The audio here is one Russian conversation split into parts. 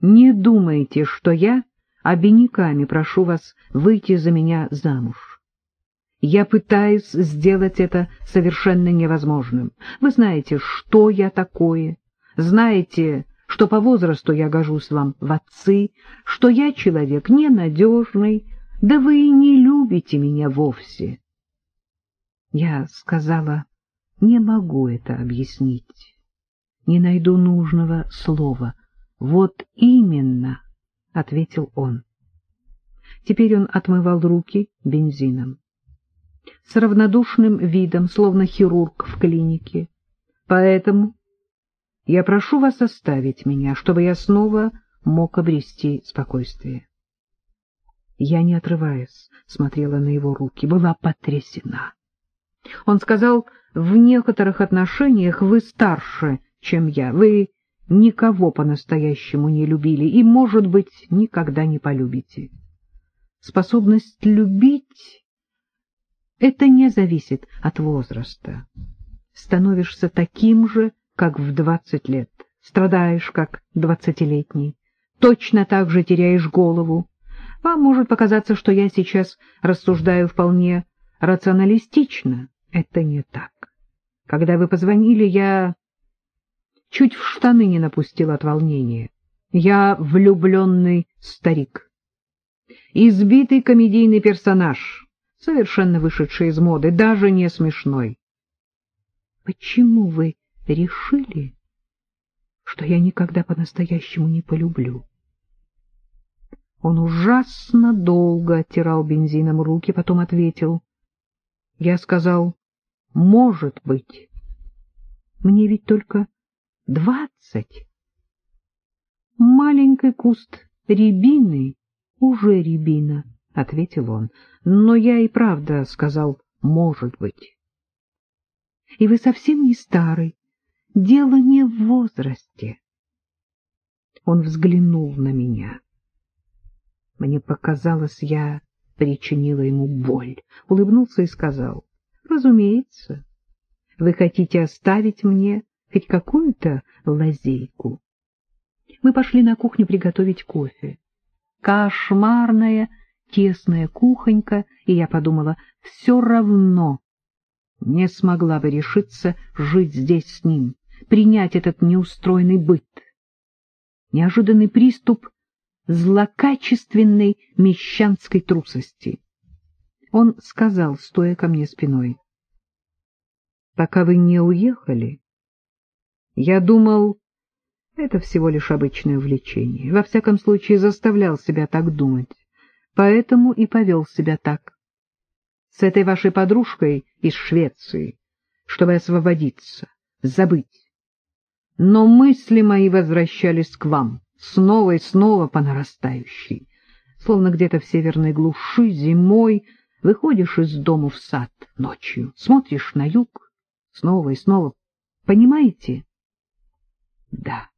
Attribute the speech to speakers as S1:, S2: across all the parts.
S1: Не думайте, что я обиняками прошу вас выйти за меня замуж. Я пытаюсь сделать это совершенно невозможным. Вы знаете, что я такое, знаете, что по возрасту я гожусь вам в отцы, что я человек ненадежный, да вы и не любите меня вовсе. Я сказала, не могу это объяснить, не найду нужного слова. Вот именно, — ответил он. Теперь он отмывал руки бензином. С равнодушным видом, словно хирург в клинике. Поэтому я прошу вас оставить меня, чтобы я снова мог обрести спокойствие. Я, не отрываясь, смотрела на его руки, была потрясена. Он сказал, в некоторых отношениях вы старше, чем я, вы никого по-настоящему не любили и, может быть, никогда не полюбите. Способность любить — это не зависит от возраста. Становишься таким же, как в двадцать лет, страдаешь, как двадцатилетний, точно так же теряешь голову. Вам может показаться, что я сейчас рассуждаю вполне рационалистично. Это не так. Когда вы позвонили, я чуть в штаны не напустил от волнения. Я влюбленный старик. Избитый комедийный персонаж, совершенно вышедший из моды, даже не смешной. Почему вы решили, что я никогда по-настоящему не полюблю? Он ужасно долго оттирал бензином руки, потом ответил. Я сказал, может быть. Мне ведь только двадцать. Маленький куст рябины уже рябина, — ответил он. Но я и правда сказал, может быть. И вы совсем не старый. Дело не в возрасте. Он взглянул на меня. Мне показалось, я причинила ему боль. Улыбнулся и сказал, — Разумеется, вы хотите оставить мне хоть какую-то лазейку. Мы пошли на кухню приготовить кофе. Кошмарная, тесная кухонька, и я подумала, все равно не смогла бы решиться жить здесь с ним, принять этот неустроенный быт. Неожиданный приступ злокачественной мещанской трусости. Он сказал, стоя ко мне спиной, «Пока вы не уехали, я думал, это всего лишь обычное увлечение. Во всяком случае, заставлял себя так думать, поэтому и повел себя так. С этой вашей подружкой из Швеции, чтобы освободиться, забыть. Но мысли мои возвращались к вам, снова и снова по нарастающей. Словно где-то в северной глуши зимой выходишь из дому в сад ночью, смотришь на юг, снова и снова. Понимаете? Да,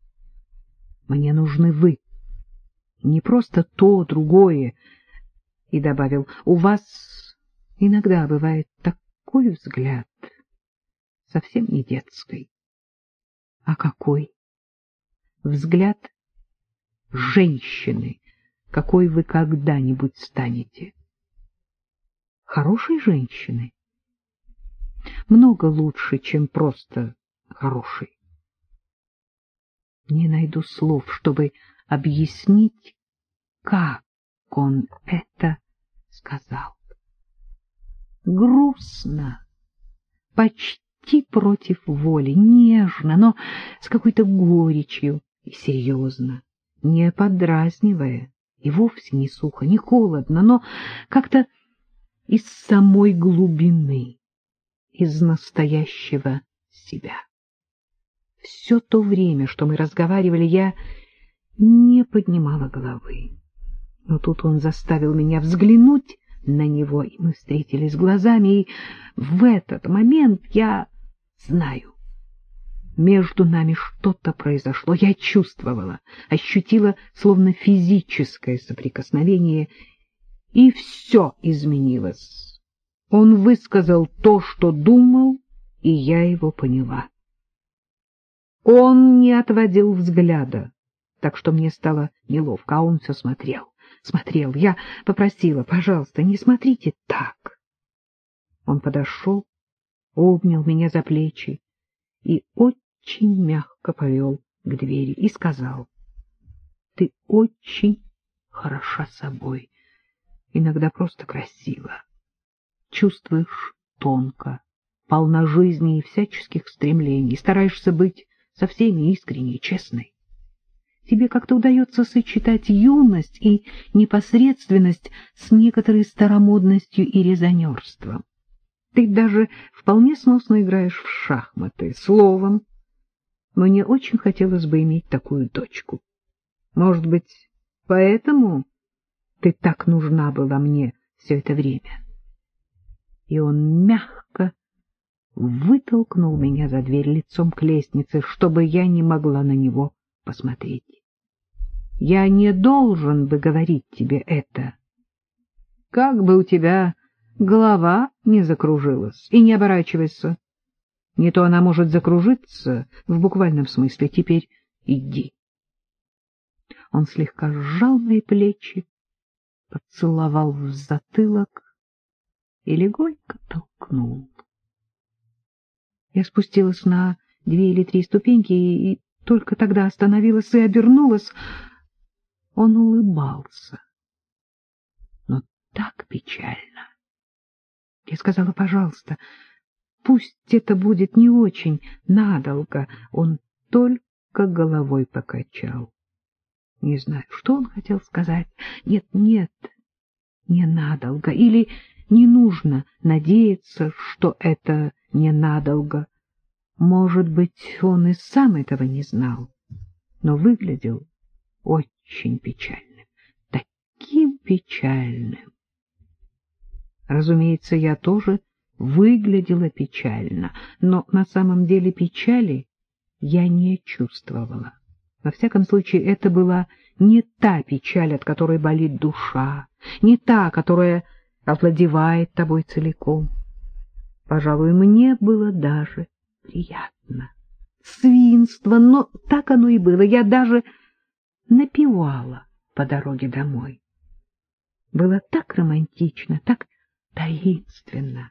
S1: мне нужны вы. Не просто то, другое. И добавил, у вас иногда бывает такой взгляд, совсем не детский. А какой? Взгляд женщины, какой вы когда-нибудь станете. Хорошей женщины? Много лучше, чем просто хорошей не найду слов, чтобы объяснить, как он это сказал. Грустно, почти против воли, нежно, но с какой-то горечью и серьезно, не подразнивая, и вовсе не сухо, не холодно, но как-то из самой глубины, из настоящего себя. Все то время, что мы разговаривали, я не поднимала головы. Но тут он заставил меня взглянуть на него, и мы встретились глазами, и в этот момент я знаю. Между нами что-то произошло, я чувствовала, ощутила словно физическое соприкосновение, и все изменилось. Он высказал то, что думал, и я его поняла. Он не отводил взгляда так что мне стало неловко, а он все смотрел, смотрел. Я попросила, пожалуйста, не смотрите так. Он подошел, обнял меня за плечи и очень мягко повел к двери и сказал, — Ты очень хороша собой, иногда просто красиво, чувствуешь тонко, полна жизни и всяческих стремлений, стараешься быть со всеми искренней честной. Тебе как-то удается сочетать юность и непосредственность с некоторой старомодностью и резонерством. Ты даже вполне сносно играешь в шахматы. Словом, мне очень хотелось бы иметь такую дочку. Может быть, поэтому ты так нужна была мне все это время? И он мягко вытолкнул меня за дверь лицом к лестнице, чтобы я не могла на него посмотреть. Я не должен бы говорить тебе это. Как бы у тебя голова не закружилась, и не оборачивайся. Не то она может закружиться в буквальном смысле. Теперь иди. Он слегка сжал мои плечи, поцеловал в затылок и легонько толкнул. Я спустилась на две или три ступеньки и, только тогда остановилась и обернулась. Он улыбался, но так печально. Я сказала, пожалуйста, пусть это будет не очень надолго. Он только головой покачал. Не знаю, что он хотел сказать. Нет, нет, не надолго. Или не нужно надеяться, что это ненадолго. Может быть, он и сам этого не знал, но выглядел очень печальным, таким печальным. Разумеется, я тоже выглядела печально, но на самом деле печали я не чувствовала. Во всяком случае, это была не та печаль, от которой болит душа, не та, которая овладевает тобой целиком. Пожалуй, мне было даже приятно. Свинство, но так оно и было. Я даже напевала по дороге домой. Было так романтично, так таинственно,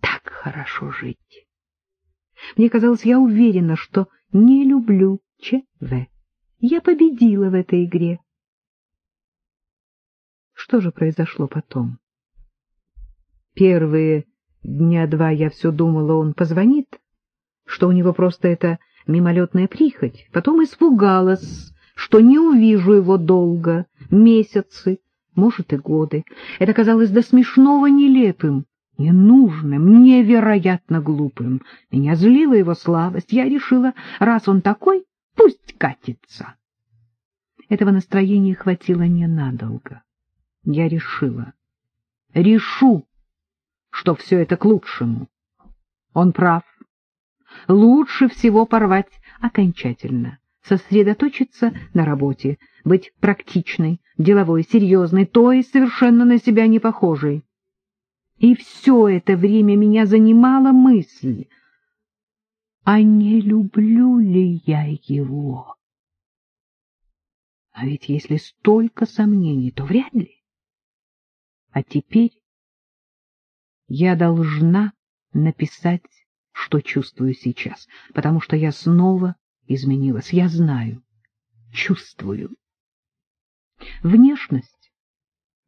S1: так хорошо жить. Мне казалось, я уверена, что не люблю ЧВ. Я победила в этой игре. Что же произошло потом? Первые дня два я все думала, он позвонит, что у него просто это мимолетная прихоть. Потом испугалась, что не увижу его долго, месяцы, может, и годы. Это казалось до смешного нелепым, ненужным, невероятно глупым. Меня злила его слабость. Я решила, раз он такой, пусть катится. Этого настроения хватило ненадолго. Я решила, решу, что все это к лучшему. Он прав. Лучше всего порвать окончательно, сосредоточиться на работе, быть практичной, деловой, серьезной, то есть совершенно на себя не похожей. И все это время меня занимала мысль, а не люблю ли я его? А ведь если столько сомнений, то вряд ли. А теперь я должна написать, что чувствую сейчас, потому что я снова изменилась. Я знаю, чувствую. Внешность,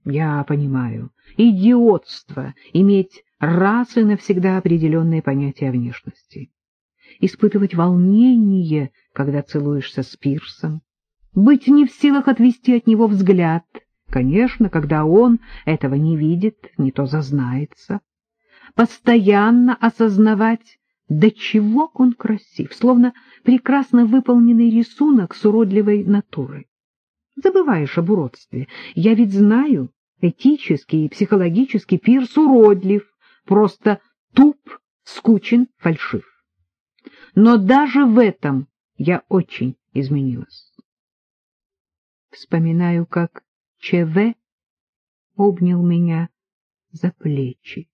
S1: я понимаю, идиотство иметь раз и навсегда определенные понятия о внешности. Испытывать волнение, когда целуешься с Пирсом, быть не в силах отвести от него взгляд, конечно, когда он этого не видит, не то зазнается, постоянно осознавать, до чего он красив, словно прекрасно выполненный рисунок с уродливой натурой. Забываешь об уродстве. Я ведь знаю, этически и психологически Пирс уродлив, просто туп, скучен, фальшив. Но даже в этом я очень изменилась. Вспоминаю, как ЧВ обнял меня за плечи.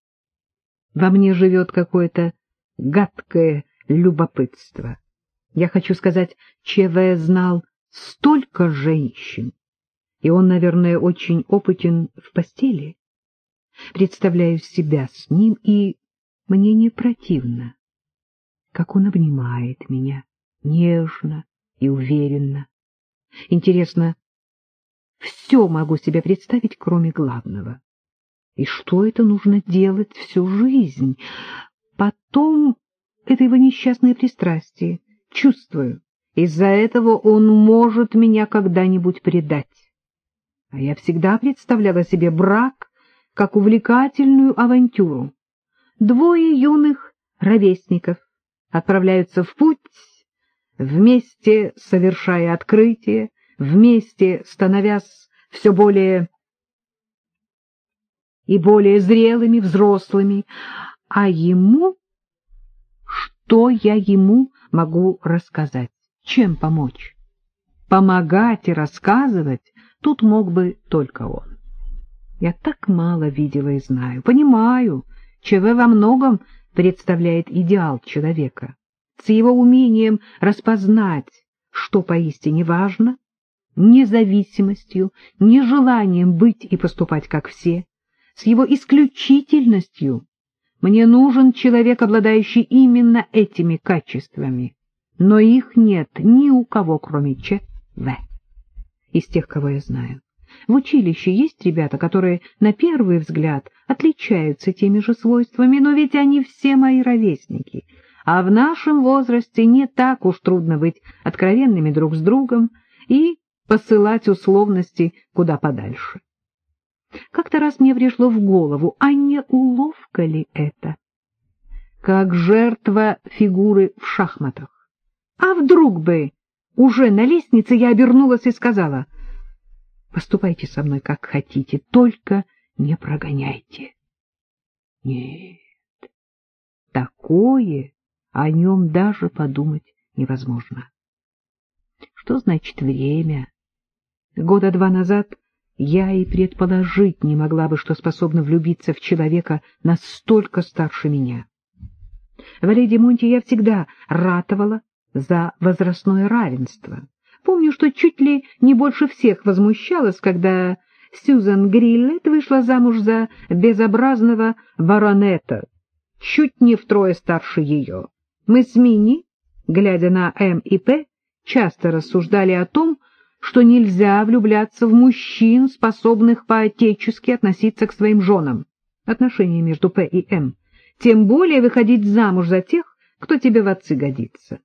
S1: Во мне живет какое-то гадкое любопытство. Я хочу сказать, ЧВ знал столько женщин, и он, наверное, очень опытен в постели. Представляю себя с ним, и мне не противно, как он обнимает меня нежно и уверенно. Интересно, все могу себе представить, кроме главного. И что это нужно делать всю жизнь? Потом это его несчастное пристрастие. Чувствую, из-за этого он может меня когда-нибудь предать. А я всегда представляла себе брак как увлекательную авантюру. Двое юных ровесников отправляются в путь, вместе совершая открытие, вместе становясь все более и более зрелыми, взрослыми, а ему... Что я ему могу рассказать? Чем помочь? Помогать и рассказывать тут мог бы только он. Я так мало видела и знаю. Понимаю, ЧВ во многом представляет идеал человека. С его умением распознать, что поистине важно, независимостью, нежеланием быть и поступать как все, с его исключительностью. Мне нужен человек, обладающий именно этими качествами, но их нет ни у кого, кроме Ч.В. Из тех, кого я знаю. В училище есть ребята, которые на первый взгляд отличаются теми же свойствами, но ведь они все мои ровесники, а в нашем возрасте не так уж трудно быть откровенными друг с другом и посылать условности куда подальше. Как-то раз мне пришло в голову, а не уловка ли это? Как жертва фигуры в шахматах. А вдруг бы уже на лестнице я обернулась и сказала, «Поступайте со мной как хотите, только не прогоняйте». Нет, такое о нем даже подумать невозможно. Что значит время? Года два назад я и предположить не могла бы, что способна влюбиться в человека настолько старше меня. В Леди Монти я всегда ратовала за возрастное равенство. Помню, что чуть ли не больше всех возмущалась, когда Сьюзан Гриллет вышла замуж за безобразного баронета, чуть не втрое старше ее. Мы с Мини, глядя на М и П, часто рассуждали о том, что нельзя влюбляться в мужчин, способных по-отечески относиться к своим женам. Отношения между П и М. Тем более выходить замуж за тех, кто тебе в отцы годится.